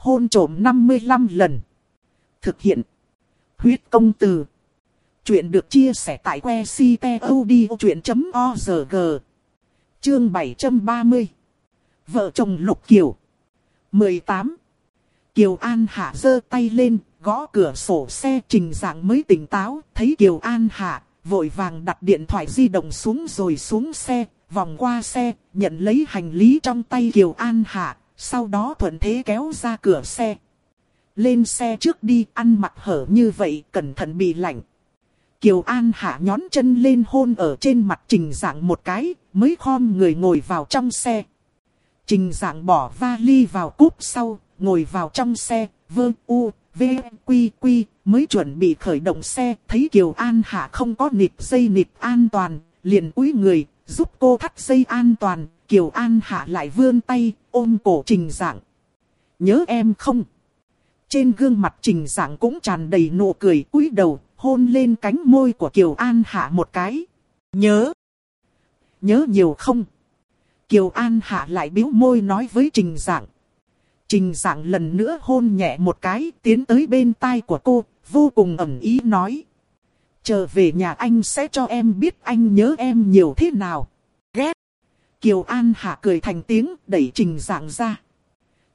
hôn trộm 55 lần. Thực hiện. Huyết công từ. Chuyện được chia sẻ tại que ctod.org. Chương 730. Vợ chồng Lục Kiều. 18. Kiều An Hạ giơ tay lên, gõ cửa sổ xe trình dạng mới tỉnh táo, thấy Kiều An Hạ, vội vàng đặt điện thoại di động xuống rồi xuống xe, vòng qua xe, nhận lấy hành lý trong tay Kiều An Hạ, sau đó thuận thế kéo ra cửa xe. Lên xe trước đi, ăn mặc hở như vậy, cẩn thận bị lạnh. Kiều An Hạ nhón chân lên hôn ở trên mặt trình dạng một cái, mới khom người ngồi vào trong xe. Trình dạng bỏ vali vào cúp sau, ngồi vào trong xe, vơ u, v, quy quy, mới chuẩn bị khởi động xe, thấy Kiều An Hạ không có nịp dây nịp an toàn, liền cúi người, giúp cô thắt dây an toàn, Kiều An Hạ lại vươn tay, ôm cổ trình dạng. Nhớ em không? Trên gương mặt trình dạng cũng tràn đầy nụ cười cúi đầu, hôn lên cánh môi của Kiều An Hạ một cái. Nhớ? Nhớ nhiều không? Kiều An Hạ lại biếu môi nói với trình dạng. Trình dạng lần nữa hôn nhẹ một cái tiến tới bên tai của cô, vô cùng ẩn ý nói. Trở về nhà anh sẽ cho em biết anh nhớ em nhiều thế nào. Kiều An Hạ cười thành tiếng đẩy trình dạng ra.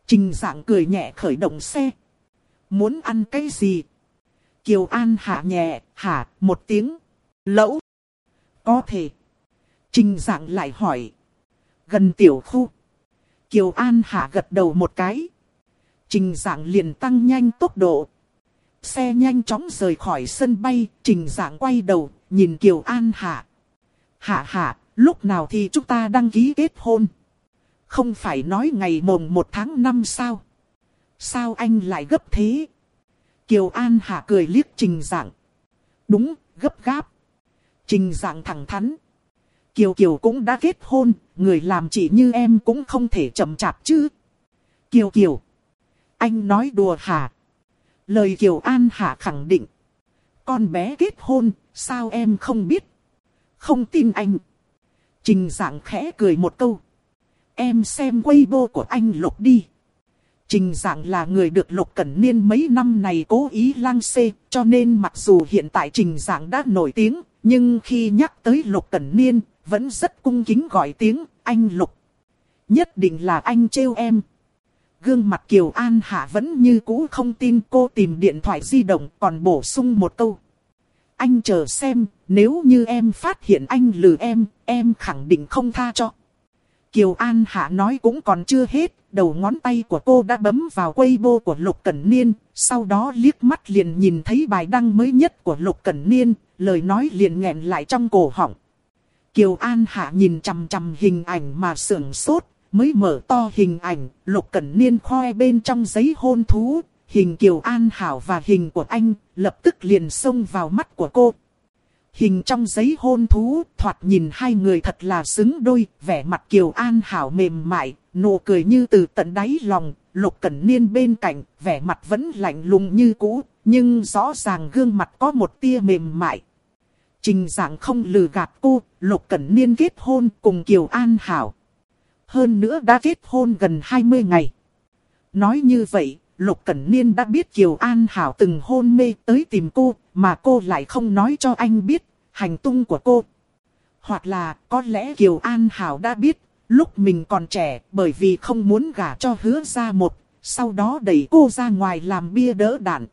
Trình dạng cười nhẹ khởi động xe. Muốn ăn cái gì? Kiều An Hạ nhẹ, Hạ một tiếng. Lẫu. Có thể. Trình dạng lại hỏi. Gần tiểu khu. Kiều An Hạ gật đầu một cái. Trình dạng liền tăng nhanh tốc độ. Xe nhanh chóng rời khỏi sân bay, trình dạng quay đầu, nhìn Kiều An Hạ. Hạ hạ, lúc nào thì chúng ta đăng ký kết hôn? Không phải nói ngày mồng 1 tháng 5 sao? Sao anh lại gấp thế? Kiều An Hạ cười liếc trình Giảng. Đúng, gấp gáp. Trình Giảng thẳng thắn. Kiều Kiều cũng đã kết hôn, người làm chị như em cũng không thể chậm chạp chứ. Kiều Kiều. Anh nói đùa hả? Lời Kiều An Hạ khẳng định. Con bé kết hôn, sao em không biết? Không tin anh. Trình dạng khẽ cười một câu. Em xem Weibo của anh Lục đi. Trình dạng là người được Lục Cẩn Niên mấy năm này cố ý lang xê, cho nên mặc dù hiện tại trình dạng đã nổi tiếng, nhưng khi nhắc tới Lục Cẩn Niên, vẫn rất cung kính gọi tiếng, anh Lục. Nhất định là anh trêu em. Gương mặt Kiều An Hạ vẫn như cũ không tin cô tìm điện thoại di động còn bổ sung một câu. Anh chờ xem, nếu như em phát hiện anh lừa em, em khẳng định không tha cho. Kiều An Hạ nói cũng còn chưa hết, đầu ngón tay của cô đã bấm vào Weibo của Lục Cẩn Niên, sau đó liếc mắt liền nhìn thấy bài đăng mới nhất của Lục Cẩn Niên, lời nói liền nghẹn lại trong cổ họng. Kiều An Hạ nhìn chằm chằm hình ảnh mà sưởng sốt, mới mở to hình ảnh, Lục Cẩn Niên khoe bên trong giấy hôn thú, hình Kiều An Hảo và hình của anh, lập tức liền xông vào mắt của cô. Hình trong giấy hôn thú, thoạt nhìn hai người thật là xứng đôi, vẻ mặt Kiều An Hảo mềm mại, nụ cười như từ tận đáy lòng, Lục Cẩn Niên bên cạnh, vẻ mặt vẫn lạnh lùng như cũ, nhưng rõ ràng gương mặt có một tia mềm mại. Trình dạng không lừa gạt cô, Lục Cẩn Niên kết hôn cùng Kiều An Hảo. Hơn nữa đã kết hôn gần 20 ngày. Nói như vậy, Lục Cẩn Niên đã biết Kiều An Hảo từng hôn mê tới tìm cô, mà cô lại không nói cho anh biết hành tung của cô. Hoặc là có lẽ Kiều An Hảo đã biết, lúc mình còn trẻ bởi vì không muốn gả cho hứa ra một, sau đó đẩy cô ra ngoài làm bia đỡ đạn.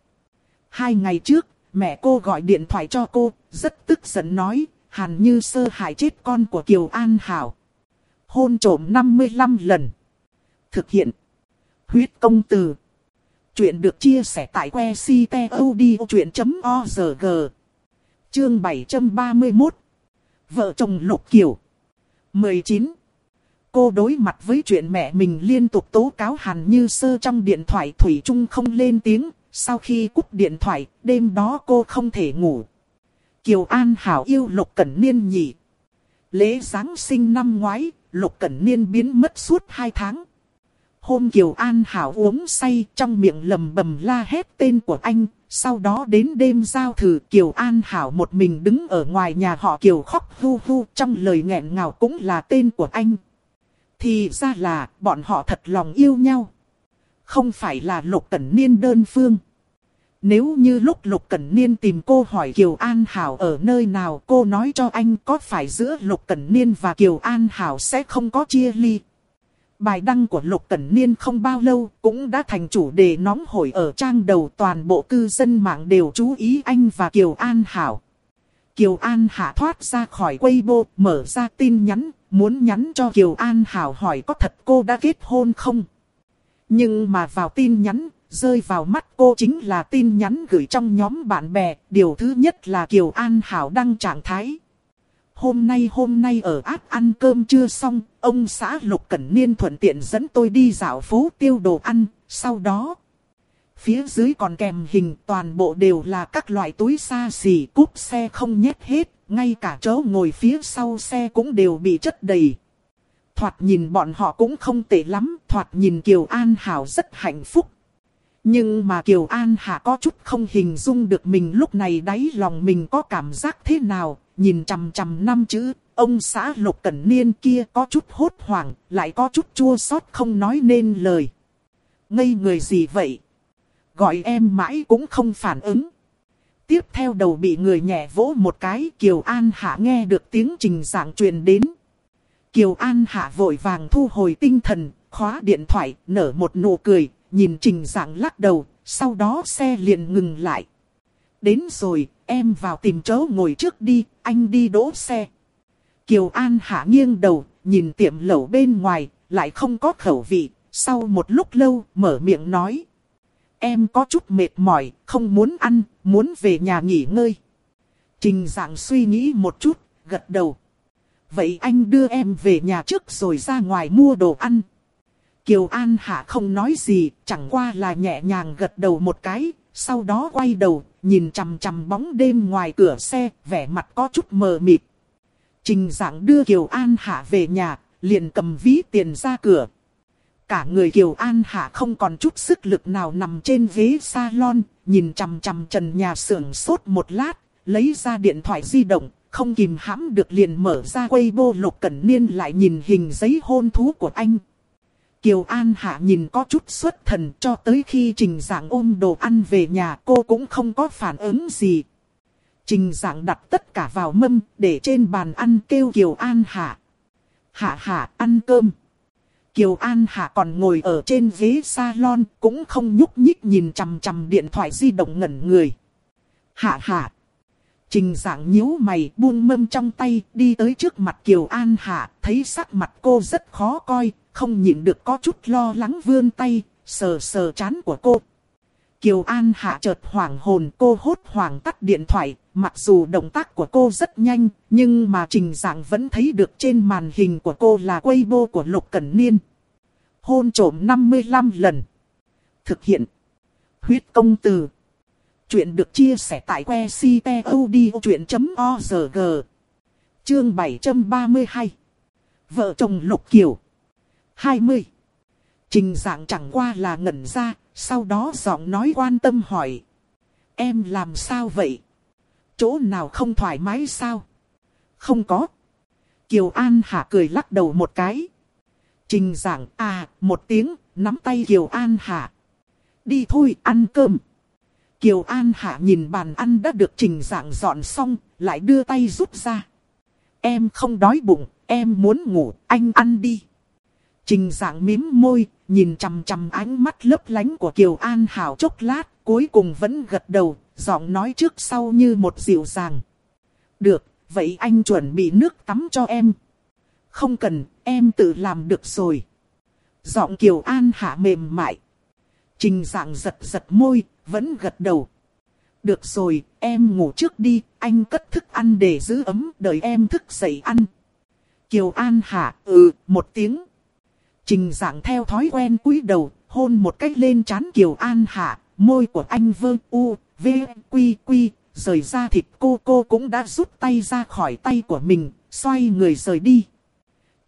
Hai ngày trước, mẹ cô gọi điện thoại cho cô, rất tức giận nói, hàn như sơ hại chết con của Kiều An Hảo. Hôn trổm 55 lần. Thực hiện. Huyết công từ. Chuyện được chia sẻ tại que ctod.org. Chương 731. Vợ chồng Lục Kiều. 19. Cô đối mặt với chuyện mẹ mình liên tục tố cáo Hàn Như Sơ trong điện thoại Thủy Trung không lên tiếng. Sau khi cúp điện thoại, đêm đó cô không thể ngủ. Kiều An Hảo yêu Lục Cẩn Niên nhỉ. Lễ Giáng sinh năm ngoái, Lục Cẩn Niên biến mất suốt 2 tháng. Hôm Kiều An Hảo uống say, trong miệng lầm bầm la hét tên của anh. Sau đó đến đêm giao thử, Kiều An Hảo một mình đứng ở ngoài nhà họ Kiều khóc hu hu, trong lời nghẹn ngào cũng là tên của anh. Thì ra là, bọn họ thật lòng yêu nhau. không phải là Lục Cẩn Niên đơn phương. Nếu như lúc Lục Cẩn Niên tìm cô hỏi Kiều An Hảo ở nơi nào, cô nói cho anh có phải giữa Lục Cẩn Niên và Kiều An Hảo sẽ không có chia ly. Bài đăng của Lục Cẩn Niên không bao lâu cũng đã thành chủ đề nóng hổi ở trang đầu toàn bộ cư dân mạng đều chú ý anh và Kiều An Hảo. Kiều An Hạ thoát ra khỏi Weibo, mở ra tin nhắn, muốn nhắn cho Kiều An Hảo hỏi có thật cô đã kết hôn không. Nhưng mà vào tin nhắn, rơi vào mắt cô chính là tin nhắn gửi trong nhóm bạn bè. Điều thứ nhất là Kiều An Hảo đăng trạng thái. Hôm nay hôm nay ở áp ăn cơm chưa xong, ông xã Lục Cẩn Niên thuận tiện dẫn tôi đi dạo phố tiêu đồ ăn, sau đó... Phía dưới còn kèm hình toàn bộ đều là các loại túi xa xỉ cúp xe không nhét hết, ngay cả chỗ ngồi phía sau xe cũng đều bị chất đầy. Thoạt nhìn bọn họ cũng không tệ lắm, thoạt nhìn Kiều An Hảo rất hạnh phúc. Nhưng mà Kiều An Hạ có chút không hình dung được mình lúc này đáy lòng mình có cảm giác thế nào, nhìn chằm chằm năm chữ, ông xã Lục Cẩn Niên kia có chút hốt hoảng, lại có chút chua xót không nói nên lời. Ngây người gì vậy? Gọi em mãi cũng không phản ứng. Tiếp theo đầu bị người nhẹ vỗ một cái, Kiều An Hạ nghe được tiếng trình giảng truyền đến. Kiều An Hạ vội vàng thu hồi tinh thần, khóa điện thoại, nở một nụ cười, nhìn trình giảng lắc đầu, sau đó xe liền ngừng lại. Đến rồi, em vào tìm chỗ ngồi trước đi, anh đi đỗ xe. Kiều An hạ nghiêng đầu, nhìn tiệm lẩu bên ngoài, lại không có khẩu vị, sau một lúc lâu, mở miệng nói. Em có chút mệt mỏi, không muốn ăn, muốn về nhà nghỉ ngơi. Trình dạng suy nghĩ một chút, gật đầu. Vậy anh đưa em về nhà trước rồi ra ngoài mua đồ ăn. Kiều An Hạ không nói gì, chẳng qua là nhẹ nhàng gật đầu một cái, sau đó quay đầu, nhìn chằm chằm bóng đêm ngoài cửa xe, vẻ mặt có chút mờ mịt. Trình dạng đưa Kiều An Hạ về nhà, liền cầm ví tiền ra cửa. Cả người Kiều An Hạ không còn chút sức lực nào nằm trên ghế salon, nhìn chằm chằm trần nhà sưởng sốt một lát, lấy ra điện thoại di động, không kìm hãm được liền mở ra Weibo lục cẩn niên lại nhìn hình giấy hôn thú của anh. Kiều An Hạ nhìn có chút xuất thần cho tới khi Trình Giảng ôm đồ ăn về nhà, cô cũng không có phản ứng gì. Trình Giảng đặt tất cả vào mâm để trên bàn ăn kêu Kiều An Hạ. Hạ Hạ, ăn cơm. Kiều An Hạ còn ngồi ở trên ghế salon, cũng không nhúc nhích nhìn chằm chằm điện thoại di động ngẩn người. Hạ Hạ. Trình dạng nhíu mày buông mâm trong tay đi tới trước mặt Kiều An Hạ thấy sắc mặt cô rất khó coi không nhịn được có chút lo lắng vươn tay, sờ sờ chán của cô. Kiều An hạ chợt hoảng hồn cô hốt hoảng tắt điện thoại, mặc dù động tác của cô rất nhanh, nhưng mà trình dạng vẫn thấy được trên màn hình của cô là Weibo của Lục Cẩn Niên. Hôn trổm 55 lần. Thực hiện. Huyết công từ. Chuyện được chia sẻ tại que ctod.org. Chương 732. Vợ chồng Lục Kiều. 20. Trình dạng chẳng qua là ngẩn ra, sau đó giọng nói quan tâm hỏi. Em làm sao vậy? Chỗ nào không thoải mái sao? Không có. Kiều An Hạ cười lắc đầu một cái. Trình giảng à, một tiếng, nắm tay Kiều An Hạ. Đi thôi, ăn cơm. Kiều An Hạ nhìn bàn ăn đã được trình dạng dọn xong, lại đưa tay rút ra. Em không đói bụng, em muốn ngủ, anh ăn đi. Trình dạng mím môi, nhìn chằm chằm ánh mắt lấp lánh của Kiều An Hảo chốc lát, cuối cùng vẫn gật đầu, giọng nói trước sau như một dịu dàng. Được, vậy anh chuẩn bị nước tắm cho em. Không cần, em tự làm được rồi. Giọng Kiều An Hạ mềm mại. Trình dạng giật giật môi, vẫn gật đầu. Được rồi, em ngủ trước đi, anh cất thức ăn để giữ ấm, đợi em thức dậy ăn. Kiều An Hạ, ừ, một tiếng. Trình dạng theo thói quen cúi đầu, hôn một cách lên trán Kiều An Hạ, môi của anh vơ u, v, quy quy, rời ra thịt cô cô cũng đã rút tay ra khỏi tay của mình, xoay người rời đi.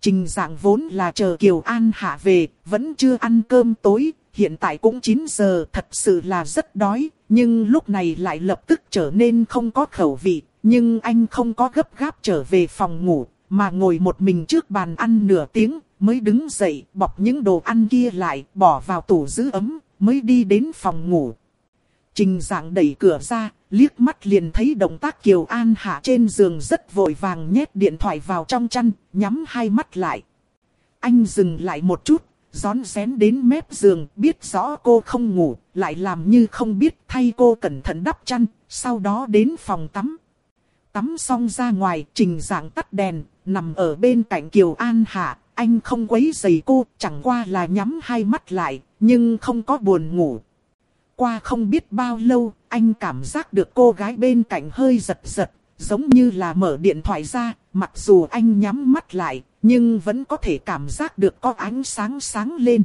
Trình dạng vốn là chờ Kiều An Hạ về, vẫn chưa ăn cơm tối, hiện tại cũng 9 giờ, thật sự là rất đói, nhưng lúc này lại lập tức trở nên không có khẩu vị, nhưng anh không có gấp gáp trở về phòng ngủ, mà ngồi một mình trước bàn ăn nửa tiếng, mới đứng dậy bọc những đồ ăn kia lại, bỏ vào tủ giữ ấm, mới đi đến phòng ngủ. Trình dạng đẩy cửa ra, liếc mắt liền thấy động tác Kiều An Hạ trên giường rất vội vàng nhét điện thoại vào trong chăn, nhắm hai mắt lại. Anh dừng lại một chút, rón rén đến mép giường, biết rõ cô không ngủ, lại làm như không biết thay cô cẩn thận đắp chăn, sau đó đến phòng tắm. Tắm xong ra ngoài, trình dạng tắt đèn, nằm ở bên cạnh Kiều An Hạ, anh không quấy giày cô, chẳng qua là nhắm hai mắt lại, nhưng không có buồn ngủ. Qua không biết bao lâu, anh cảm giác được cô gái bên cạnh hơi giật giật, giống như là mở điện thoại ra, mặc dù anh nhắm mắt lại, nhưng vẫn có thể cảm giác được có ánh sáng sáng lên.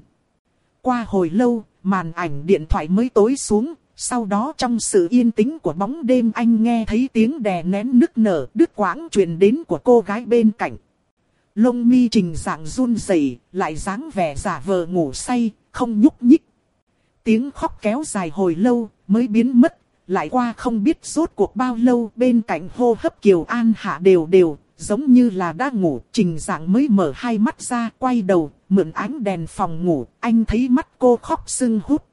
Qua hồi lâu, màn ảnh điện thoại mới tối xuống, sau đó trong sự yên tĩnh của bóng đêm anh nghe thấy tiếng đè nén nức nở đứt quãng truyền đến của cô gái bên cạnh. Lông mi trình dạng run rẩy, lại dáng vẻ giả vờ ngủ say, không nhúc nhích. Tiếng khóc kéo dài hồi lâu, mới biến mất, lại qua không biết rốt cuộc bao lâu bên cạnh hô hấp Kiều An Hạ đều đều, giống như là đang ngủ, trình dạng mới mở hai mắt ra, quay đầu, mượn ánh đèn phòng ngủ, anh thấy mắt cô khóc sưng hút.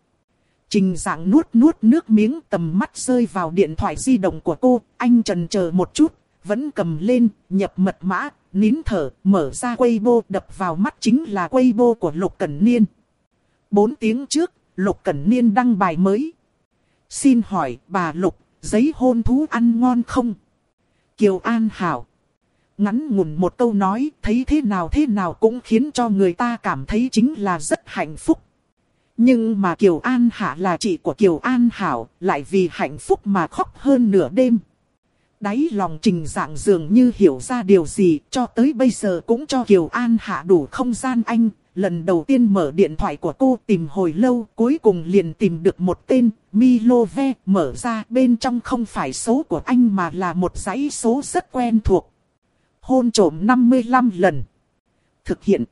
Trình dạng nuốt nuốt nước miếng tầm mắt rơi vào điện thoại di động của cô, anh trần chờ một chút, vẫn cầm lên, nhập mật mã, nín thở, mở ra Weibo đập vào mắt chính là Weibo của Lục Cẩn Niên. Bốn tiếng trước, Lục Cẩn Niên đăng bài mới. Xin hỏi bà Lục, giấy hôn thú ăn ngon không? Kiều An Hảo. Ngắn ngủn một câu nói, thấy thế nào thế nào cũng khiến cho người ta cảm thấy chính là rất hạnh phúc. Nhưng mà Kiều An Hạ là chị của Kiều An Hảo, lại vì hạnh phúc mà khóc hơn nửa đêm. Đáy lòng trình dạng dường như hiểu ra điều gì, cho tới bây giờ cũng cho Kiều An Hạ đủ không gian anh. Lần đầu tiên mở điện thoại của cô tìm hồi lâu, cuối cùng liền tìm được một tên, Milove, mở ra bên trong không phải số của anh mà là một dãy số rất quen thuộc. Hôn trổm 55 lần. Thực hiện.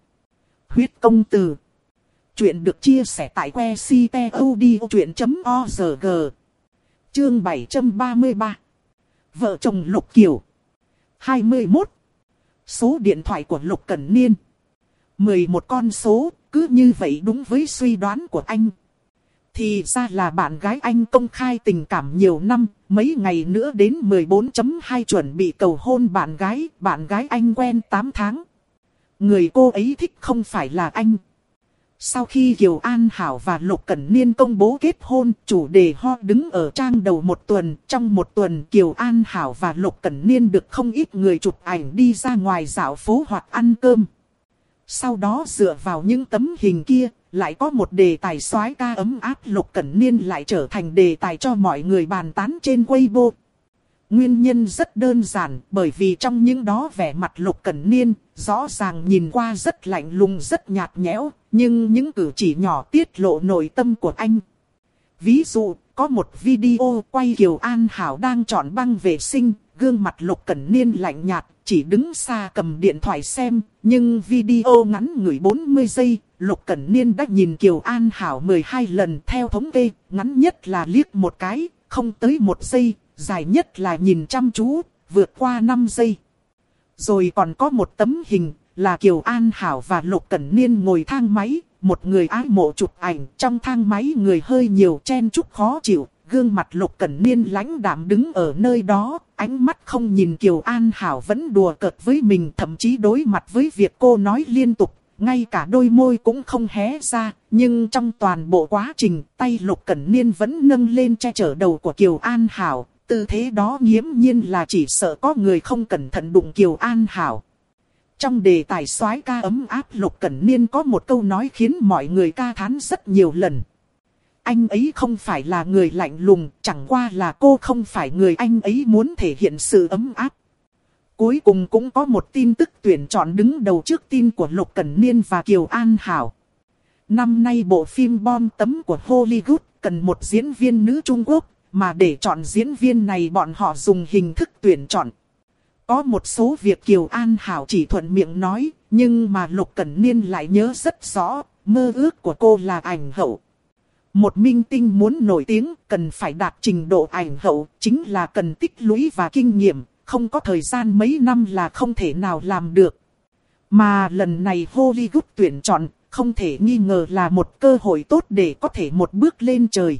Huyết công từ. Chuyện được chia sẻ tại que ctod.org. Chương 733. Vợ chồng Lục Kiều. 21. Số điện thoại của Lục Cẩn Niên. 11 con số, cứ như vậy đúng với suy đoán của anh. Thì ra là bạn gái anh công khai tình cảm nhiều năm, mấy ngày nữa đến 14.2 chuẩn bị cầu hôn bạn gái, bạn gái anh quen 8 tháng. Người cô ấy thích không phải là anh. Sau khi Kiều An Hảo và Lục Cẩn Niên công bố kết hôn, chủ đề ho đứng ở trang đầu một tuần. Trong một tuần Kiều An Hảo và Lục Cẩn Niên được không ít người chụp ảnh đi ra ngoài dạo phố hoặc ăn cơm. Sau đó dựa vào những tấm hình kia, lại có một đề tài soái ca ấm áp Lục Cẩn Niên lại trở thành đề tài cho mọi người bàn tán trên Weibo. Nguyên nhân rất đơn giản bởi vì trong những đó vẻ mặt Lục Cẩn Niên, rõ ràng nhìn qua rất lạnh lùng rất nhạt nhẽo, nhưng những cử chỉ nhỏ tiết lộ nội tâm của anh. Ví dụ, có một video quay Kiều An Hảo đang chọn băng vệ sinh, gương mặt Lục Cẩn Niên lạnh nhạt, chỉ đứng xa cầm điện thoại xem, nhưng video ngắn người 40 giây, Lục Cẩn Niên đã nhìn Kiều An Hảo 12 lần theo thống kê, ngắn nhất là liếc một cái, không tới một giây, dài nhất là nhìn chăm chú, vượt qua 5 giây. Rồi còn có một tấm hình, là Kiều An Hảo và Lục Cẩn Niên ngồi thang máy, một người ái mộ chụp ảnh, trong thang máy người hơi nhiều chen chúc khó chịu, gương mặt Lục Cẩn Niên lãnh đạm đứng ở nơi đó, ánh mắt không nhìn Kiều An Hảo vẫn đùa cợt với mình, thậm chí đối mặt với việc cô nói liên tục, ngay cả đôi môi cũng không hé ra, nhưng trong toàn bộ quá trình, tay Lục Cẩn Niên vẫn nâng lên che chở đầu của Kiều An Hảo, tư thế đó nghiễm nhiên là chỉ sợ có người không cẩn thận đụng Kiều An Hảo. Trong đề tài soái ca ấm áp Lục Cẩn Niên có một câu nói khiến mọi người ca thán rất nhiều lần. Anh ấy không phải là người lạnh lùng, chẳng qua là cô không phải người anh ấy muốn thể hiện sự ấm áp. Cuối cùng cũng có một tin tức tuyển chọn đứng đầu trước tin của Lục Cẩn Niên và Kiều An Hảo. Năm nay bộ phim bom tấm của Hollywood cần một diễn viên nữ Trung Quốc, mà để chọn diễn viên này bọn họ dùng hình thức tuyển chọn. Có một số việc Kiều An Hảo chỉ thuận miệng nói, nhưng mà Lục Cẩn Niên lại nhớ rất rõ, mơ ước của cô là ảnh hậu. Một minh tinh muốn nổi tiếng cần phải đạt trình độ ảnh hậu, chính là cần tích lũy và kinh nghiệm, không có thời gian mấy năm là không thể nào làm được. Mà lần này Hollywood tuyển chọn, không thể nghi ngờ là một cơ hội tốt để có thể một bước lên trời.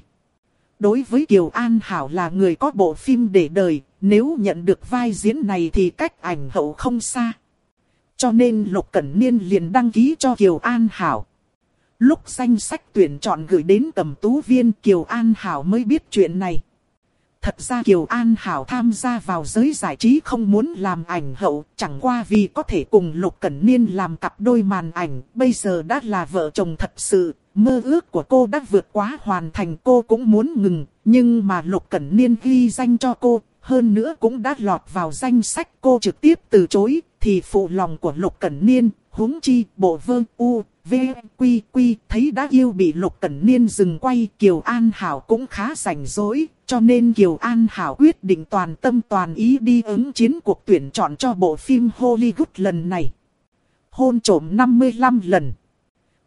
Đối với Kiều An Hảo là người có bộ phim để đời, nếu nhận được vai diễn này thì cách ảnh hậu không xa. Cho nên Lục Cẩn Niên liền đăng ký cho Kiều An Hảo. Lúc danh sách tuyển chọn gửi đến tầm tú viên Kiều An Hảo mới biết chuyện này. Thật ra Kiều An Hảo tham gia vào giới giải trí không muốn làm ảnh hậu, chẳng qua vì có thể cùng Lục Cẩn Niên làm cặp đôi màn ảnh, bây giờ đã là vợ chồng thật sự, mơ ước của cô đã vượt quá hoàn thành cô cũng muốn ngừng, nhưng mà Lục Cẩn Niên ghi danh cho cô, hơn nữa cũng đã lọt vào danh sách cô trực tiếp từ chối, thì phụ lòng của Lục Cẩn Niên, huống chi bộ vương u, v, quy quy, thấy đã yêu bị Lục Cẩn Niên dừng quay, Kiều An Hảo cũng khá rảnh rỗi, cho nên Kiều An Hảo quyết định toàn tâm toàn ý đi ứng chiến cuộc tuyển chọn cho bộ phim Hollywood lần này. Hôn trổm 55 lần.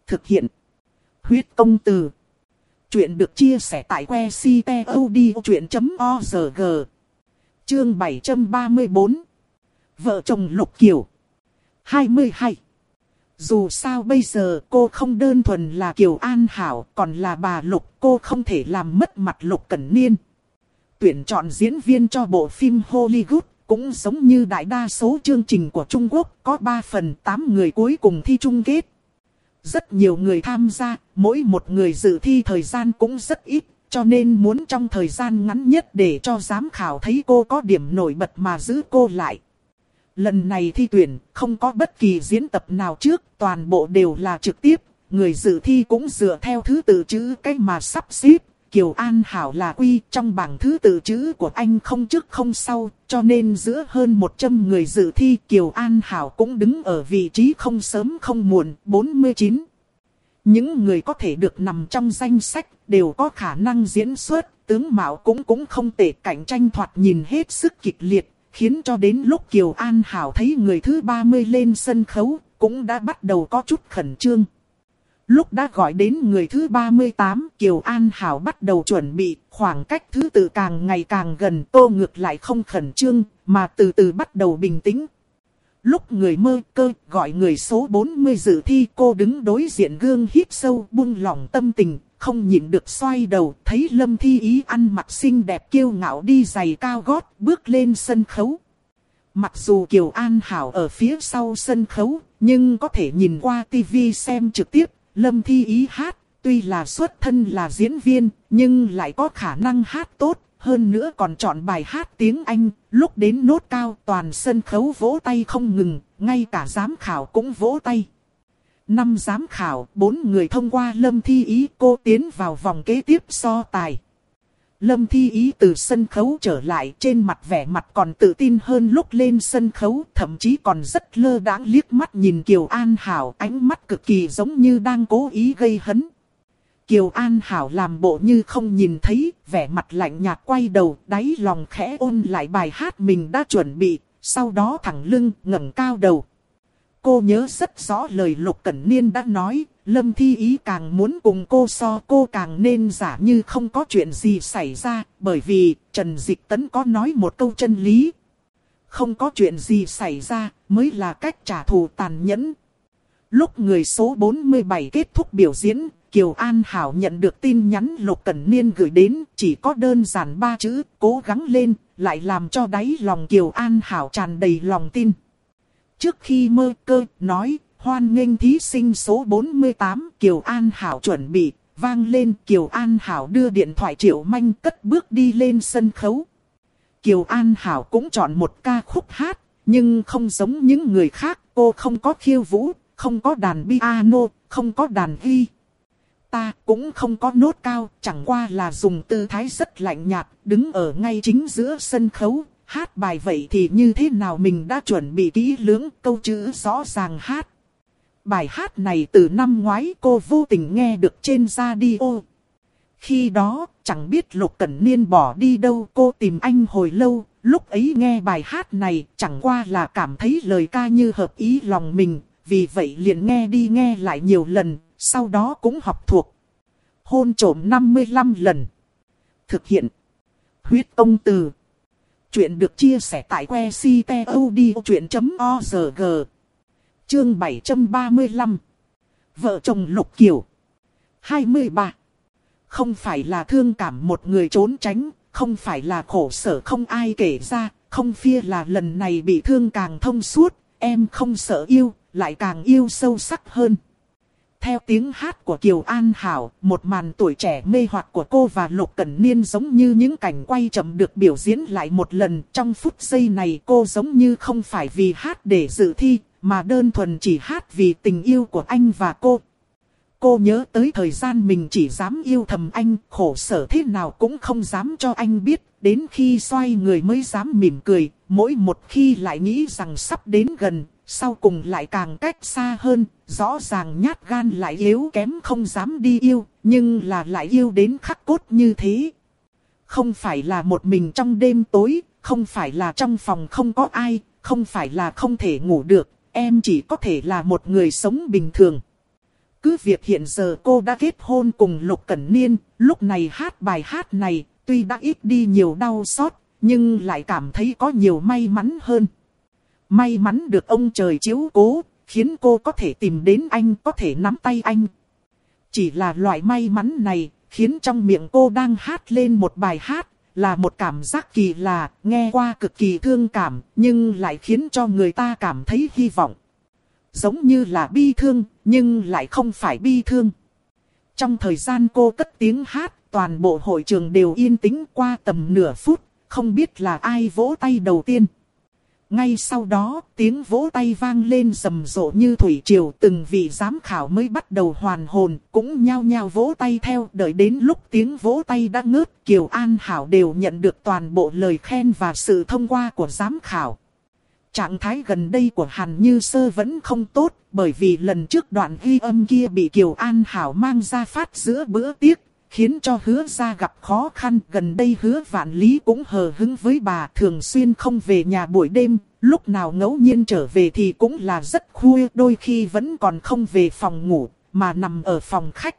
Thực hiện. Huyết công từ. Chuyện được chia sẻ tại que ctod.org. Chương 734. Vợ chồng Lục Kiều. 22. Dù sao bây giờ cô không đơn thuần là Kiều An Hảo, còn là bà Lục, cô không thể làm mất mặt Lục Cẩn Niên. Tuyển chọn diễn viên cho bộ phim Hollywood, cũng giống như đại đa số chương trình của Trung Quốc, có 3 phần 8 người cuối cùng thi chung kết. Rất nhiều người tham gia, mỗi một người dự thi thời gian cũng rất ít, cho nên muốn trong thời gian ngắn nhất để cho giám khảo thấy cô có điểm nổi bật mà giữ cô lại. Lần này thi tuyển, không có bất kỳ diễn tập nào trước, toàn bộ đều là trực tiếp, người dự thi cũng dựa theo thứ tự chữ cái mà sắp xếp. Kiều An Hảo là quy trong bảng thứ tự chữ của anh không trước không sau, cho nên giữa hơn 100 người dự thi Kiều An Hảo cũng đứng ở vị trí không sớm không muộn, 49. Những người có thể được nằm trong danh sách đều có khả năng diễn xuất, tướng Mạo cũng cũng không tệ cạnh tranh thoạt nhìn hết sức kịch liệt, khiến cho đến lúc Kiều An Hảo thấy người thứ 30 lên sân khấu, cũng đã bắt đầu có chút khẩn trương. Lúc đã gọi đến người thứ 38, Kiều An Hảo bắt đầu chuẩn bị, khoảng cách thứ tự càng ngày càng gần, tô ngược lại không khẩn trương, mà từ từ bắt đầu bình tĩnh. Lúc người mơ cơ gọi người số 40 dự thi cô đứng đối diện gương hít sâu buông lỏng tâm tình, không nhịn được xoay đầu, thấy Lâm Thi Ý ăn mặc xinh đẹp kiêu ngạo đi giày cao gót, bước lên sân khấu. Mặc dù Kiều An Hảo ở phía sau sân khấu, nhưng có thể nhìn qua tivi xem trực tiếp, Lâm Thi Ý hát, tuy là xuất thân là diễn viên, nhưng lại có khả năng hát tốt, hơn nữa còn chọn bài hát tiếng Anh, lúc đến nốt cao toàn sân khấu vỗ tay không ngừng, ngay cả giám khảo cũng vỗ tay. Năm giám khảo, bốn người thông qua Lâm Thi Ý cô tiến vào vòng kế tiếp so tài. Lâm Thi Ý từ sân khấu trở lại trên mặt vẻ mặt còn tự tin hơn lúc lên sân khấu, thậm chí còn rất lơ đãng liếc mắt nhìn Kiều An Hảo, ánh mắt cực kỳ giống như đang cố ý gây hấn. Kiều An Hảo làm bộ như không nhìn thấy, vẻ mặt lạnh nhạt quay đầu, đáy lòng khẽ ôn lại bài hát mình đã chuẩn bị, sau đó thẳng lưng, ngẩng cao đầu. Cô nhớ rất rõ lời Lục Cẩn Niên đã nói, Lâm Thi Ý càng muốn cùng cô so cô càng nên giả như không có chuyện gì xảy ra, bởi vì Trần Dịch Tấn có nói một câu chân lý. Không có chuyện gì xảy ra mới là cách trả thù tàn nhẫn. Lúc người số 47 kết thúc biểu diễn, Kiều An Hảo nhận được tin nhắn Lục Cẩn Niên gửi đến, chỉ có đơn giản ba chữ, cố gắng lên, lại làm cho đáy lòng Kiều An Hảo tràn đầy lòng tin. Trước khi mơ cơ, nói, hoan nghênh thí sinh số 48, Kiều An Hảo chuẩn bị, vang lên Kiều An Hảo đưa điện thoại triệu manh cất bước đi lên sân khấu. Kiều An Hảo cũng chọn một ca khúc hát, nhưng không giống những người khác, cô không có khiêu vũ, không có đàn piano, không có đàn ghi. Ta cũng không có nốt cao, chẳng qua là dùng tư thái rất lạnh nhạt, đứng ở ngay chính giữa sân khấu, hát bài vậy thì như thế nào mình đã chuẩn bị kỹ lưỡng câu chữ rõ ràng hát. Bài hát này từ năm ngoái cô vô tình nghe được trên radio. Khi đó, chẳng biết Lục Cẩn Niên bỏ đi đâu cô tìm anh hồi lâu, lúc ấy nghe bài hát này chẳng qua là cảm thấy lời ca như hợp ý lòng mình, vì vậy liền nghe đi nghe lại nhiều lần, sau đó cũng học thuộc. Hôn trổm 55 lần. Thực hiện. Huyết ông từ. Chuyện được chia sẻ tại que ctod.org. Chương 735 Vợ chồng Lục Kiều 23 Không phải là thương cảm một người trốn tránh, không phải là khổ sở không ai kể ra, không phia là lần này bị thương càng thông suốt, em không sợ yêu, lại càng yêu sâu sắc hơn. Theo tiếng hát của Kiều An Hảo, một màn tuổi trẻ mê hoặc của cô và Lục Cẩn Niên giống như những cảnh quay chậm được biểu diễn lại một lần. Trong phút giây này cô giống như không phải vì hát để dự thi, mà đơn thuần chỉ hát vì tình yêu của anh và cô. Cô nhớ tới thời gian mình chỉ dám yêu thầm anh, khổ sở thế nào cũng không dám cho anh biết, đến khi xoay người mới dám mỉm cười, mỗi một khi lại nghĩ rằng sắp đến gần, sau cùng lại càng cách xa hơn, rõ ràng nhát gan lại yếu kém không dám đi yêu, nhưng là lại yêu đến khắc cốt như thế. Không phải là một mình trong đêm tối, không phải là trong phòng không có ai, không phải là không thể ngủ được, em chỉ có thể là một người sống bình thường. Cứ việc hiện giờ cô đã kết hôn cùng Lục Cẩn Niên, lúc này hát bài hát này, tuy đã ít đi nhiều đau xót, nhưng lại cảm thấy có nhiều may mắn hơn. May mắn được ông trời chiếu cố, khiến cô có thể tìm đến anh, có thể nắm tay anh. Chỉ là loại may mắn này, khiến trong miệng cô đang hát lên một bài hát, là một cảm giác kỳ lạ, nghe qua cực kỳ thương cảm, nhưng lại khiến cho người ta cảm thấy hy vọng. Giống như là bi thương, nhưng lại không phải bi thương. Trong thời gian cô cất tiếng hát, toàn bộ hội trường đều yên tĩnh qua tầm nửa phút, không biết là ai vỗ tay đầu tiên. Ngay sau đó, tiếng vỗ tay vang lên rầm rộ như thủy triều, từng vị giám khảo mới bắt đầu hoàn hồn, cũng nhao nhao vỗ tay theo, đợi đến lúc tiếng vỗ tay đã ngớt, Kiều An Hảo đều nhận được toàn bộ lời khen và sự thông qua của giám khảo. Trạng thái gần đây của Hàn Như Sơ vẫn không tốt, bởi vì lần trước đoạn ghi âm kia bị Kiều An Hảo mang ra phát giữa bữa tiệc, khiến cho hứa ra gặp khó khăn. Gần đây hứa vạn lý cũng hờ hứng với bà thường xuyên không về nhà buổi đêm, lúc nào ngẫu nhiên trở về thì cũng là rất khuya đôi khi vẫn còn không về phòng ngủ, mà nằm ở phòng khách.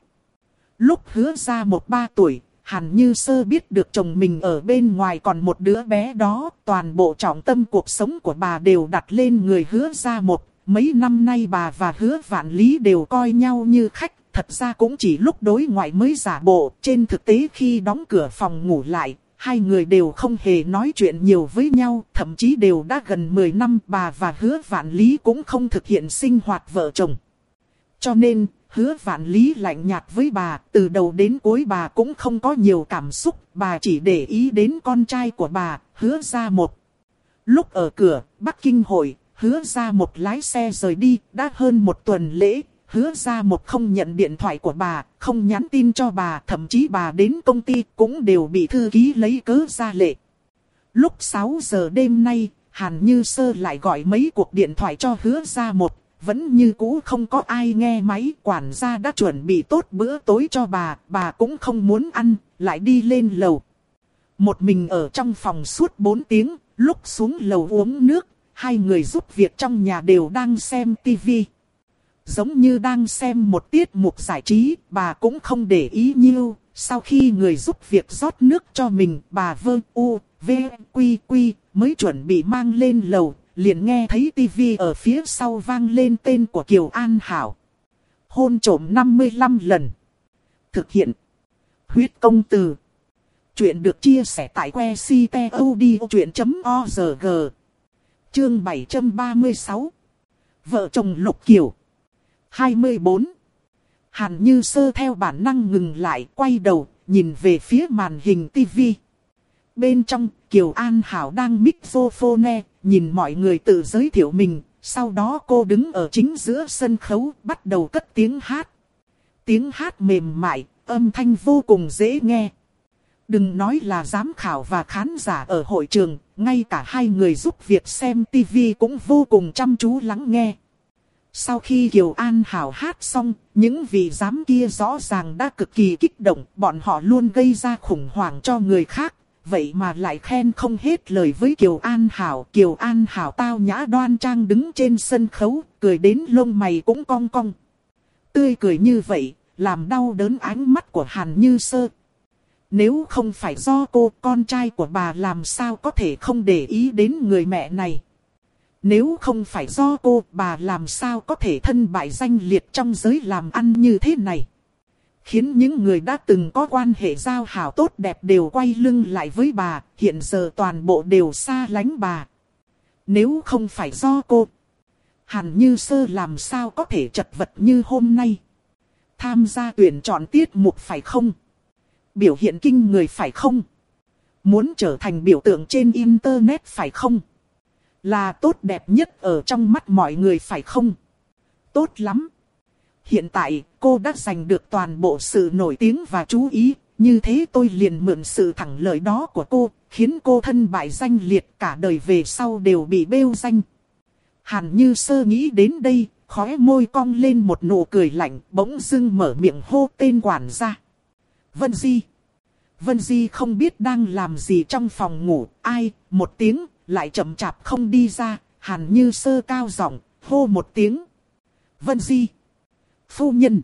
Lúc hứa ra một ba tuổi, hẳn Như Sơ biết được chồng mình ở bên ngoài còn một đứa bé đó, toàn bộ trọng tâm cuộc sống của bà đều đặt lên người hứa ra một. Mấy năm nay bà và hứa vạn lý đều coi nhau như khách, thật ra cũng chỉ lúc đối ngoại mới giả bộ. Trên thực tế khi đóng cửa phòng ngủ lại, hai người đều không hề nói chuyện nhiều với nhau, thậm chí đều đã gần 10 năm bà và hứa vạn lý cũng không thực hiện sinh hoạt vợ chồng. Cho nên, hứa vạn lý lạnh nhạt với bà, từ đầu đến cuối bà cũng không có nhiều cảm xúc, bà chỉ để ý đến con trai của bà, hứa ra một. Lúc ở cửa, Bắc Kinh hội, hứa ra một lái xe rời đi, đã hơn một tuần lễ, hứa ra một không nhận điện thoại của bà, không nhắn tin cho bà, thậm chí bà đến công ty cũng đều bị thư ký lấy cớ ra lệ. Lúc 6 giờ đêm nay, Hàn Như Sơ lại gọi mấy cuộc điện thoại cho hứa ra một, vẫn như cũ không có ai nghe máy, quản gia đã chuẩn bị tốt bữa tối cho bà, bà cũng không muốn ăn, lại đi lên lầu. Một mình ở trong phòng suốt 4 tiếng, lúc xuống lầu uống nước, hai người giúp việc trong nhà đều đang xem tivi. Giống như đang xem một tiết mục giải trí, bà cũng không để ý nhiêu. Sau khi người giúp việc rót nước cho mình, bà vơ u, v, quy quy, mới chuẩn bị mang lên lầu, liền nghe thấy tivi ở phía sau vang lên tên của Kiều An Hảo. Hôn trổm 55 lần. Thực hiện. Huyết công từ. Chuyện được chia sẻ tại que ctod.org. Chương 736. Vợ chồng Lục Kiều. 24. Hàn Như Sơ theo bản năng ngừng lại, quay đầu, nhìn về phía màn hình tivi. Bên trong, Kiều An Hảo đang mixophone, nhìn mọi người tự giới thiệu mình, sau đó cô đứng ở chính giữa sân khấu, bắt đầu cất tiếng hát. Tiếng hát mềm mại, âm thanh vô cùng dễ nghe. Đừng nói là giám khảo và khán giả ở hội trường, ngay cả hai người giúp việc xem TV cũng vô cùng chăm chú lắng nghe. Sau khi Kiều An Hảo hát xong, những vị giám kia rõ ràng đã cực kỳ kích động, bọn họ luôn gây ra khủng hoảng cho người khác, vậy mà lại khen không hết lời với Kiều An Hảo. Kiều An Hảo tao nhã đoan trang đứng trên sân khấu, cười đến lông mày cũng cong cong. Tươi cười như vậy, làm đau đớn ánh mắt của Hàn Như Sơ. Nếu không phải do cô, con trai của bà làm sao có thể không để ý đến người mẹ này. Nếu không phải do cô, bà làm sao có thể thân bại danh liệt trong giới làm ăn như thế này. Khiến những người đã từng có quan hệ giao hảo tốt đẹp đều quay lưng lại với bà, hiện giờ toàn bộ đều xa lánh bà. Nếu không phải do cô, Hàn Như Sơ làm sao có thể chật vật như hôm nay. Tham gia tuyển chọn tiết mục phải không? Biểu hiện kinh người phải không? Muốn trở thành biểu tượng trên Internet phải không? Là tốt đẹp nhất ở trong mắt mọi người phải không? Tốt lắm. Hiện tại, cô đã giành được toàn bộ sự nổi tiếng và chú ý. Như thế tôi liền mượn sự thẳng lời đó của cô, khiến cô thân bại danh liệt cả đời về sau đều bị bêu danh. Hàn như sơ nghĩ đến đây, khóe môi cong lên một nụ cười lạnh, bỗng dưng mở miệng hô tên quản gia. Vân Di. Vân Di không biết đang làm gì trong phòng ngủ, ai, một tiếng, lại chậm chạp không đi ra, hàn như sơ cao giọng hô một tiếng. Vân Di. Phu nhân.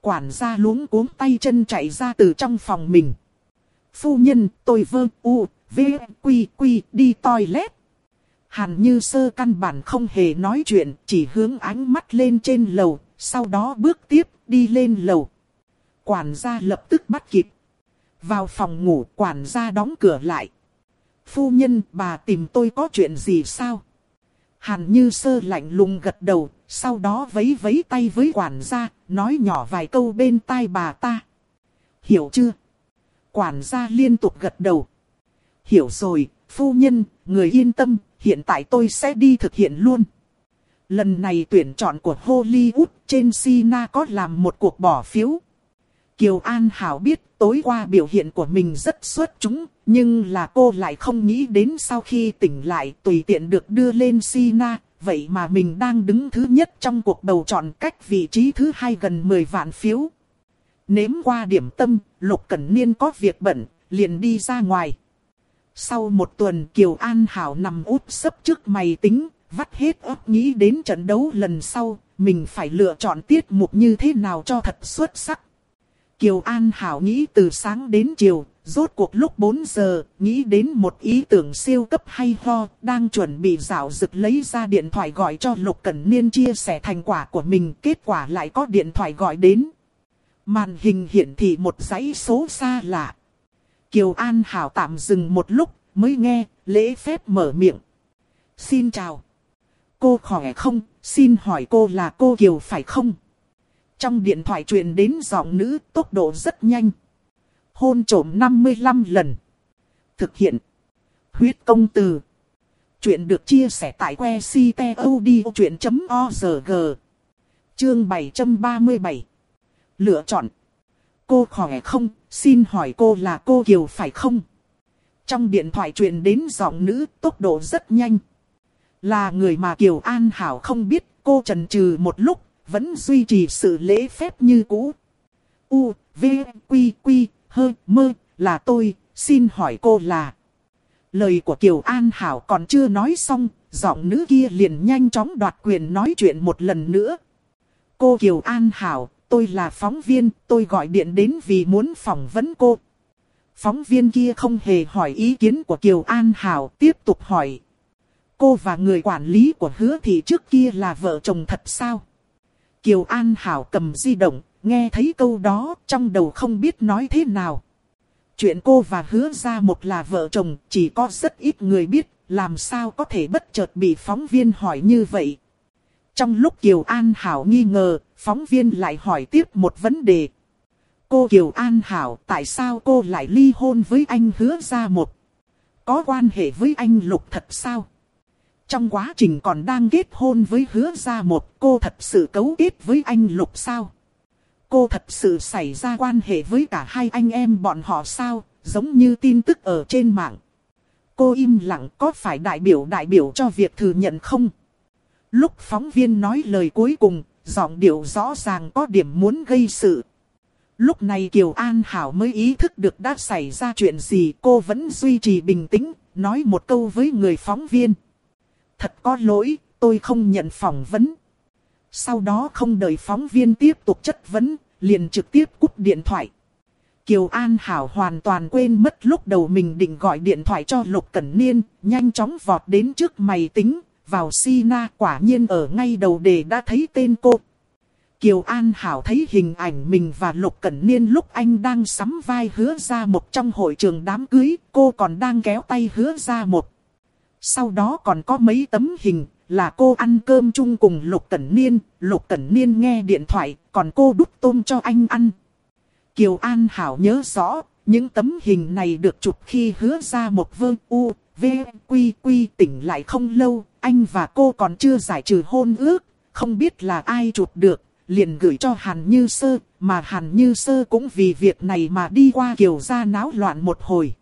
Quản gia luống cuống tay chân chạy ra từ trong phòng mình. Phu nhân, tôi vơ u, v, quy, quy, đi toilet. Hàn như sơ căn bản không hề nói chuyện, chỉ hướng ánh mắt lên trên lầu, sau đó bước tiếp, đi lên lầu. Quản gia lập tức bắt kịp. Vào phòng ngủ, quản gia đóng cửa lại. Phu nhân, bà tìm tôi có chuyện gì sao? Hàn như sơ lạnh lùng gật đầu, sau đó vấy vấy tay với quản gia, nói nhỏ vài câu bên tai bà ta. Hiểu chưa? Quản gia liên tục gật đầu. Hiểu rồi, phu nhân, người yên tâm, hiện tại tôi sẽ đi thực hiện luôn. Lần này tuyển chọn của Hollywood trên Sina có làm một cuộc bỏ phiếu. Kiều An Hảo biết tối qua biểu hiện của mình rất xuất chúng, nhưng là cô lại không nghĩ đến sau khi tỉnh lại tùy tiện được đưa lên Sina, vậy mà mình đang đứng thứ nhất trong cuộc bầu chọn cách vị trí thứ hai gần 10 vạn phiếu. Nếm qua điểm tâm, Lục Cẩn Niên có việc bận, liền đi ra ngoài. Sau một tuần Kiều An Hảo nằm úp sấp trước máy tính, vắt hết óc nghĩ đến trận đấu lần sau, mình phải lựa chọn tiết mục như thế nào cho thật xuất sắc. Kiều An Hảo nghĩ từ sáng đến chiều, rốt cuộc lúc 4 giờ, nghĩ đến một ý tưởng siêu cấp hay ho, đang chuẩn bị dạo dực lấy ra điện thoại gọi cho Lục Cẩn Niên chia sẻ thành quả của mình, kết quả lại có điện thoại gọi đến. Màn hình hiển thị một dãy số xa lạ. Kiều An Hảo tạm dừng một lúc, mới nghe, lễ phép mở miệng. Xin chào. Cô khỏe không, xin hỏi cô là cô Kiều phải không? Trong điện thoại truyền đến giọng nữ tốc độ rất nhanh. Hôn trổm 55 lần. Thực hiện. Huyết công từ. Chuyện được chia sẻ tại que ctod.org. Chương 737. Lựa chọn. Cô khỏe không, xin hỏi cô là cô Kiều phải không? Trong điện thoại truyền đến giọng nữ tốc độ rất nhanh. Là người mà Kiều An Hảo không biết cô trần trừ một lúc vẫn duy trì sự lễ phép như cũ. U, V, Quy, Quy, Hơ, Mơ, là tôi, xin hỏi cô là... Lời của Kiều An Hảo còn chưa nói xong, giọng nữ kia liền nhanh chóng đoạt quyền nói chuyện một lần nữa. Cô Kiều An Hảo, tôi là phóng viên, tôi gọi điện đến vì muốn phỏng vấn cô. Phóng viên kia không hề hỏi ý kiến của Kiều An Hảo, tiếp tục hỏi. Cô và người quản lý của hứa thị trước kia là vợ chồng thật sao? Kiều An Hảo cầm di động, nghe thấy câu đó, trong đầu không biết nói thế nào. Chuyện cô và hứa ra một là vợ chồng, chỉ có rất ít người biết, làm sao có thể bất chợt bị phóng viên hỏi như vậy. Trong lúc Kiều An Hảo nghi ngờ, phóng viên lại hỏi tiếp một vấn đề. Cô Kiều An Hảo, tại sao cô lại ly hôn với anh hứa ra một? Có quan hệ với anh Lục thật sao? Trong quá trình còn đang kết hôn với hứa ra một cô thật sự cấu kết với anh Lục sao? Cô thật sự xảy ra quan hệ với cả hai anh em bọn họ sao? Giống như tin tức ở trên mạng. Cô im lặng có phải đại biểu đại biểu cho việc thừa nhận không? Lúc phóng viên nói lời cuối cùng, giọng điệu rõ ràng có điểm muốn gây sự. Lúc này Kiều An Hảo mới ý thức được đã xảy ra chuyện gì cô vẫn duy trì bình tĩnh, nói một câu với người phóng viên. Thật có lỗi, tôi không nhận phỏng vấn. Sau đó không đợi phóng viên tiếp tục chất vấn, liền trực tiếp cúp điện thoại. Kiều An Hảo hoàn toàn quên mất lúc đầu mình định gọi điện thoại cho Lục Cẩn Niên, nhanh chóng vọt đến trước máy tính, vào Sina quả nhiên ở ngay đầu đề đã thấy tên cô. Kiều An Hảo thấy hình ảnh mình và Lục Cẩn Niên lúc anh đang sắm vai hứa ra một trong hội trường đám cưới, cô còn đang kéo tay hứa ra một. Sau đó còn có mấy tấm hình, là cô ăn cơm chung cùng Lục Cẩn Niên, Lục Cẩn Niên nghe điện thoại, còn cô đút tôm cho anh ăn. Kiều An Hảo nhớ rõ, những tấm hình này được chụp khi hứa ra một vương u, v, quy quy tỉnh lại không lâu, anh và cô còn chưa giải trừ hôn ước, không biết là ai chụp được, liền gửi cho Hàn Như Sơ, mà Hàn Như Sơ cũng vì việc này mà đi qua Kiều gia náo loạn một hồi.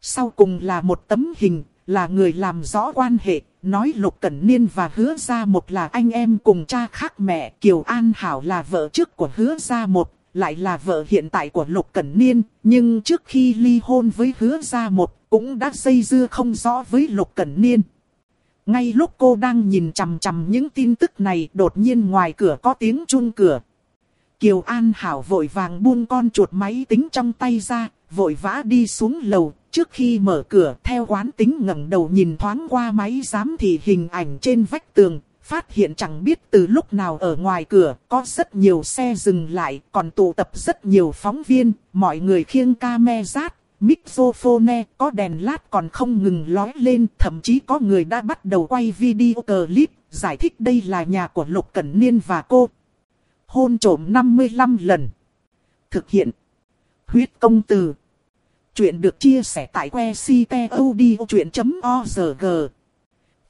Sau cùng là một tấm hình, là người làm rõ quan hệ, nói Lục Cẩn Niên và Hứa Gia Một là anh em cùng cha khác mẹ. Kiều An Hảo là vợ trước của Hứa Gia Một, lại là vợ hiện tại của Lục Cẩn Niên. Nhưng trước khi ly hôn với Hứa Gia Một, cũng đã dây dưa không rõ với Lục Cẩn Niên. Ngay lúc cô đang nhìn chằm chằm những tin tức này, đột nhiên ngoài cửa có tiếng chuông cửa. Kiều An Hảo vội vàng buông con chuột máy tính trong tay ra, vội vã đi xuống lầu, Trước khi mở cửa, theo quán tính ngẩng đầu nhìn thoáng qua máy giám thị hình ảnh trên vách tường, phát hiện chẳng biết từ lúc nào ở ngoài cửa có rất nhiều xe dừng lại, còn tụ tập rất nhiều phóng viên, mọi người khiêng camera rát, microphone, có đèn lát còn không ngừng lói lên, thậm chí có người đã bắt đầu quay video clip, giải thích đây là nhà của Lục Cẩn Niên và cô. Hôn trổm 55 lần. Thực hiện. Huyết công từ. Chuyện được chia sẻ tại que ctod.org.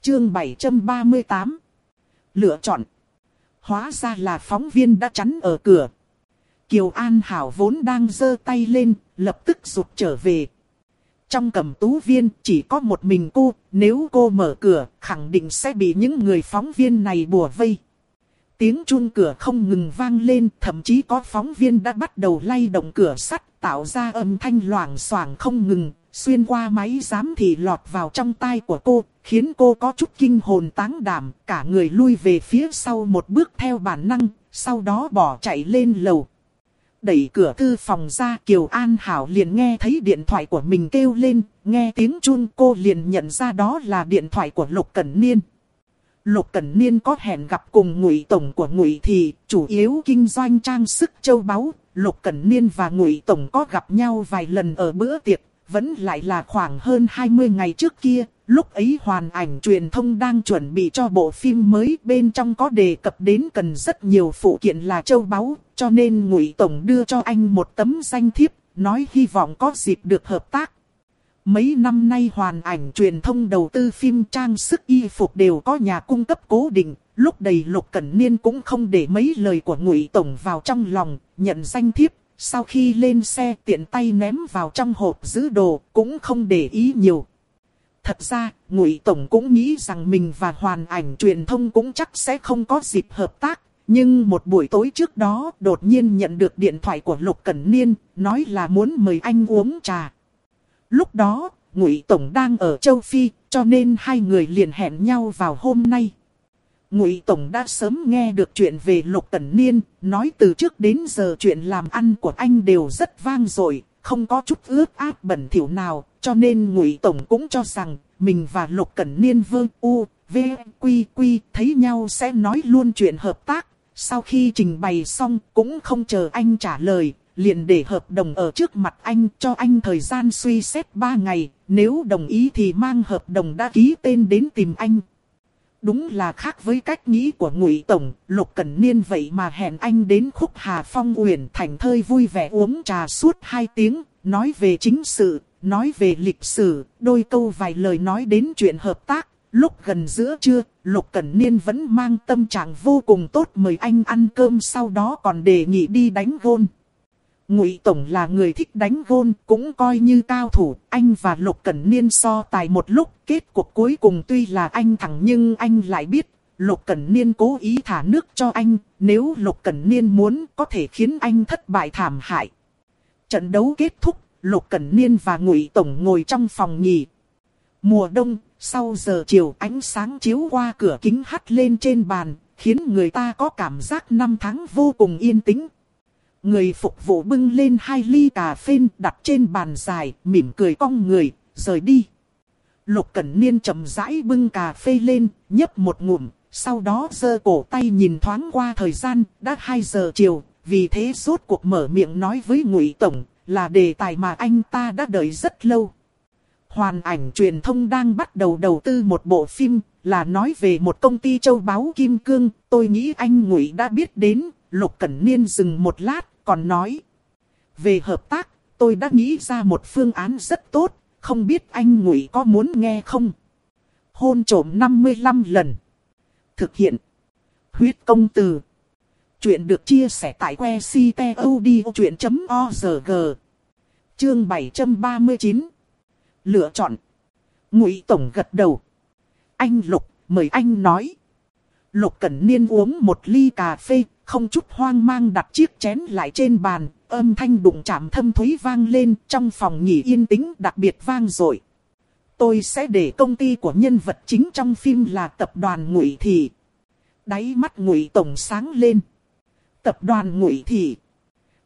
Chương 738. Lựa chọn. Hóa ra là phóng viên đã chắn ở cửa. Kiều An Hảo vốn đang giơ tay lên, lập tức rụt trở về. Trong cầm tú viên chỉ có một mình cô, nếu cô mở cửa, khẳng định sẽ bị những người phóng viên này bùa vây. Tiếng chuông cửa không ngừng vang lên, thậm chí có phóng viên đã bắt đầu lay động cửa sắt, tạo ra âm thanh loảng xoảng không ngừng, xuyên qua máy giám thị lọt vào trong tai của cô, khiến cô có chút kinh hồn táng đảm, cả người lui về phía sau một bước theo bản năng, sau đó bỏ chạy lên lầu. Đẩy cửa thư phòng ra Kiều An Hảo liền nghe thấy điện thoại của mình kêu lên, nghe tiếng chun cô liền nhận ra đó là điện thoại của Lục Cẩn Niên. Lục Cẩn Niên có hẹn gặp cùng ngụy tổng của ngụy thị, chủ yếu kinh doanh trang sức châu báu. Lục Cẩn Niên và ngụy tổng có gặp nhau vài lần ở bữa tiệc, vẫn lại là khoảng hơn 20 ngày trước kia. Lúc ấy hoàn ảnh truyền thông đang chuẩn bị cho bộ phim mới bên trong có đề cập đến cần rất nhiều phụ kiện là châu báu, cho nên ngụy tổng đưa cho anh một tấm danh thiếp, nói hy vọng có dịp được hợp tác. Mấy năm nay hoàn ảnh truyền thông đầu tư phim trang sức y phục đều có nhà cung cấp cố định. Lúc đầy Lục Cẩn Niên cũng không để mấy lời của Ngụy Tổng vào trong lòng, nhận danh thiếp. Sau khi lên xe tiện tay ném vào trong hộp giữ đồ, cũng không để ý nhiều. Thật ra, Ngụy Tổng cũng nghĩ rằng mình và hoàn ảnh truyền thông cũng chắc sẽ không có dịp hợp tác. Nhưng một buổi tối trước đó, đột nhiên nhận được điện thoại của Lục Cẩn Niên, nói là muốn mời anh uống trà. Lúc đó, Ngụy Tổng đang ở châu Phi, cho nên hai người liền hẹn nhau vào hôm nay. Ngụy Tổng đã sớm nghe được chuyện về Lục Tần Niên, nói từ trước đến giờ chuyện làm ăn của anh đều rất vang dội, không có chút ướt át bẩn thỉu nào, cho nên Ngụy Tổng cũng cho rằng mình và Lục Cẩn Niên Vương u, v, quy quy thấy nhau sẽ nói luôn chuyện hợp tác. Sau khi trình bày xong cũng không chờ anh trả lời, liền để hợp đồng ở trước mặt anh cho anh thời gian suy xét 3 ngày, nếu đồng ý thì mang hợp đồng đã ký tên đến tìm anh. Đúng là khác với cách nghĩ của Ngụy Tổng, Lục Cẩn Niên vậy mà hẹn anh đến khúc Hà Phong Uyển thành thơi vui vẻ uống trà suốt 2 tiếng, nói về chính sự, nói về lịch sử, đôi câu vài lời nói đến chuyện hợp tác. Lúc gần giữa trưa, Lục Cẩn Niên vẫn mang tâm trạng vô cùng tốt mời anh ăn cơm sau đó còn đề nghị đi đánh gôn. Ngụy Tổng là người thích đánh gôn, cũng coi như cao thủ, anh và Lục Cẩn Niên so tài một lúc, kết cuộc cuối cùng tuy là anh thẳng nhưng anh lại biết, Lục Cẩn Niên cố ý thả nước cho anh, nếu Lục Cẩn Niên muốn có thể khiến anh thất bại thảm hại. Trận đấu kết thúc, Lục Cẩn Niên và Ngụy Tổng ngồi trong phòng nghỉ. Mùa đông, sau giờ chiều ánh sáng chiếu qua cửa kính hắt lên trên bàn, khiến người ta có cảm giác năm tháng vô cùng yên tĩnh. Người phục vụ bưng lên hai ly cà phê đặt trên bàn dài, mỉm cười cong người, rời đi. Lục Cẩn Niên chậm rãi bưng cà phê lên, nhấp một ngụm, sau đó giơ cổ tay nhìn thoáng qua thời gian, đã 2 giờ chiều, vì thế rốt cuộc mở miệng nói với Ngụy Tổng, là đề tài mà anh ta đã đợi rất lâu. Hoàn ảnh truyền thông đang bắt đầu đầu tư một bộ phim, là nói về một công ty châu báu Kim Cương, tôi nghĩ anh Ngụy đã biết đến, Lục Cẩn Niên dừng một lát, còn nói. Về hợp tác, tôi đã nghĩ ra một phương án rất tốt, không biết anh Ngụy có muốn nghe không? Hôn trổm 55 lần. Thực hiện. Huyết công từ. Chuyện được chia sẻ tại que ctod.org. Chương 739. Lựa chọn. Ngụy Tổng gật đầu. Anh Lục, mời anh nói. Lục Cẩn Niên uống một ly cà phê, không chút hoang mang đặt chiếc chén lại trên bàn, âm thanh đụng chạm thâm thúy vang lên trong phòng nghỉ yên tĩnh đặc biệt vang dội. Tôi sẽ để công ty của nhân vật chính trong phim là tập đoàn Ngụy Thị. Đáy mắt Ngụy Tổng sáng lên. Tập đoàn Ngụy Thị.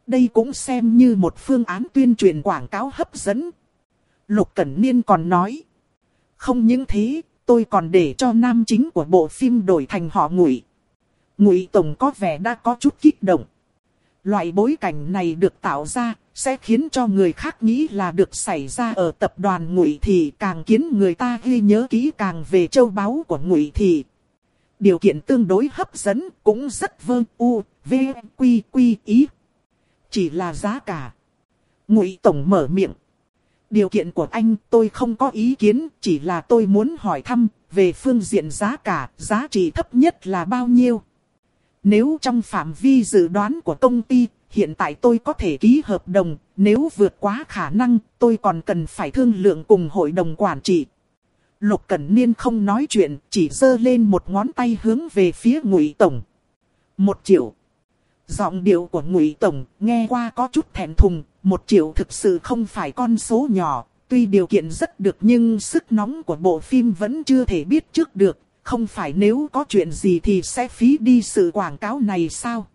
Đây cũng xem như một phương án tuyên truyền quảng cáo hấp dẫn. Lục Cẩn Niên còn nói. Không những thế, tôi còn để cho nam chính của bộ phim đổi thành họ Ngụy. Ngụy Tổng có vẻ đã có chút kích động. Loại bối cảnh này được tạo ra, sẽ khiến cho người khác nghĩ là được xảy ra ở tập đoàn Ngụy thì càng khiến người ta ghi nhớ kỹ càng về châu báu của Ngụy thì. Điều kiện tương đối hấp dẫn, cũng rất vơ u, v, quy, quy, ý. Chỉ là giá cả. Ngụy Tổng mở miệng. Điều kiện của anh tôi không có ý kiến, chỉ là tôi muốn hỏi thăm, về phương diện giá cả, giá trị thấp nhất là bao nhiêu? Nếu trong phạm vi dự đoán của công ty, hiện tại tôi có thể ký hợp đồng, nếu vượt quá khả năng, tôi còn cần phải thương lượng cùng hội đồng quản trị. Lục Cẩn Niên không nói chuyện, chỉ giơ lên một ngón tay hướng về phía Ngụy Tổng. Một triệu. Giọng điệu của Ngụy Tổng nghe qua có chút thẹn thùng, một triệu thực sự không phải con số nhỏ, tuy điều kiện rất được nhưng sức nóng của bộ phim vẫn chưa thể biết trước được, không phải nếu có chuyện gì thì sẽ phí đi sự quảng cáo này sao?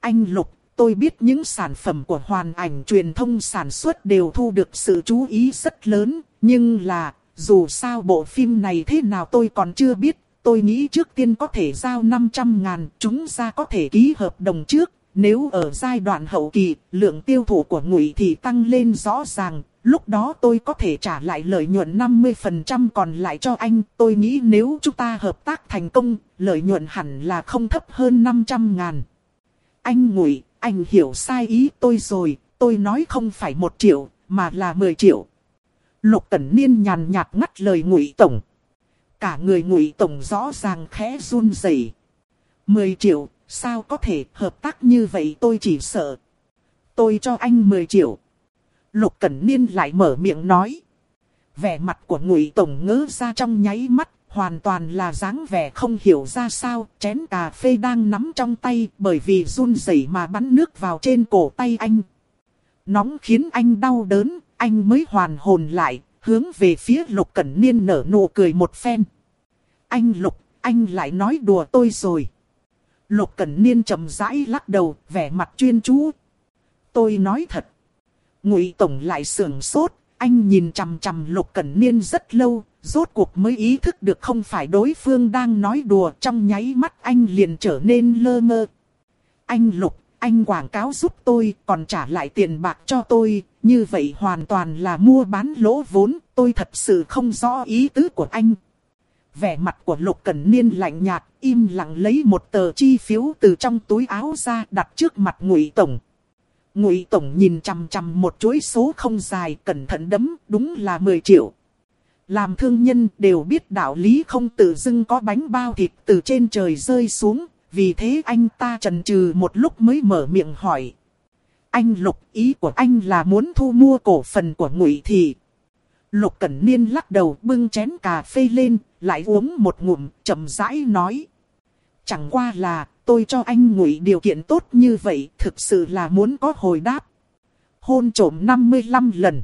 Anh Lục, tôi biết những sản phẩm của hoàn ảnh truyền thông sản xuất đều thu được sự chú ý rất lớn, nhưng là, dù sao bộ phim này thế nào tôi còn chưa biết, tôi nghĩ trước tiên có thể giao 500 ngàn, chúng ra có thể ký hợp đồng trước, nếu ở giai đoạn hậu kỳ, lượng tiêu thụ của ngụy thì tăng lên rõ ràng, lúc đó tôi có thể trả lại lợi nhuận 50% còn lại cho anh. Tôi nghĩ nếu chúng ta hợp tác thành công, lợi nhuận hẳn là không thấp hơn 500 ngàn. Anh ngụy, anh hiểu sai ý tôi rồi, tôi nói không phải 1 triệu, mà là 10 triệu. Lục Cẩn Niên nhàn nhạt ngắt lời ngụy tổng. Cả người ngụy tổng rõ ràng khẽ run rẩy. 10 triệu, Sao có thể hợp tác như vậy tôi chỉ sợ. Tôi cho anh 10 triệu. Lục Cẩn Niên lại mở miệng nói. Vẻ mặt của ngụy tổng ngỡ ra trong nháy mắt, hoàn toàn là dáng vẻ không hiểu ra sao, chén cà phê đang nắm trong tay bởi vì run rẩy mà bắn nước vào trên cổ tay anh. Nóng khiến anh đau đớn, anh mới hoàn hồn lại, hướng về phía Lục Cẩn Niên nở nụ cười một phen. Anh Lục, anh lại nói đùa tôi rồi. Lục Cẩn Niên chậm rãi lắc đầu, vẻ mặt chuyên chú. Tôi nói thật. Ngụy Tổng lại sưởng sốt, anh nhìn chằm chằm Lục Cẩn Niên rất lâu, rốt cuộc mới ý thức được không phải đối phương đang nói đùa trong nháy mắt anh liền trở nên lơ ngơ. Anh Lục, anh quảng cáo giúp tôi, còn trả lại tiền bạc cho tôi, như vậy hoàn toàn là mua bán lỗ vốn, tôi thật sự không rõ ý tứ của anh. Vẻ mặt của Lục Cẩn Niên lạnh nhạt, im lặng lấy một tờ chi phiếu từ trong túi áo ra đặt trước mặt Ngụy Tổng. Ngụy Tổng nhìn chằm chằm một chuỗi số không dài cẩn thận đấm, đúng là 10 triệu. Làm thương nhân đều biết đạo lý không tự dưng có bánh bao thịt từ trên trời rơi xuống, vì thế anh ta trần trừ một lúc mới mở miệng hỏi. Anh Lục ý của anh là muốn thu mua cổ phần của Ngụy Thị. Lục Cẩn Niên lắc đầu bưng chén cà phê lên, lại uống một ngụm, chậm rãi nói. Chẳng qua là, tôi cho anh ngụy điều kiện tốt như vậy, thực sự là muốn có hồi đáp. Hôn trổm 55 lần.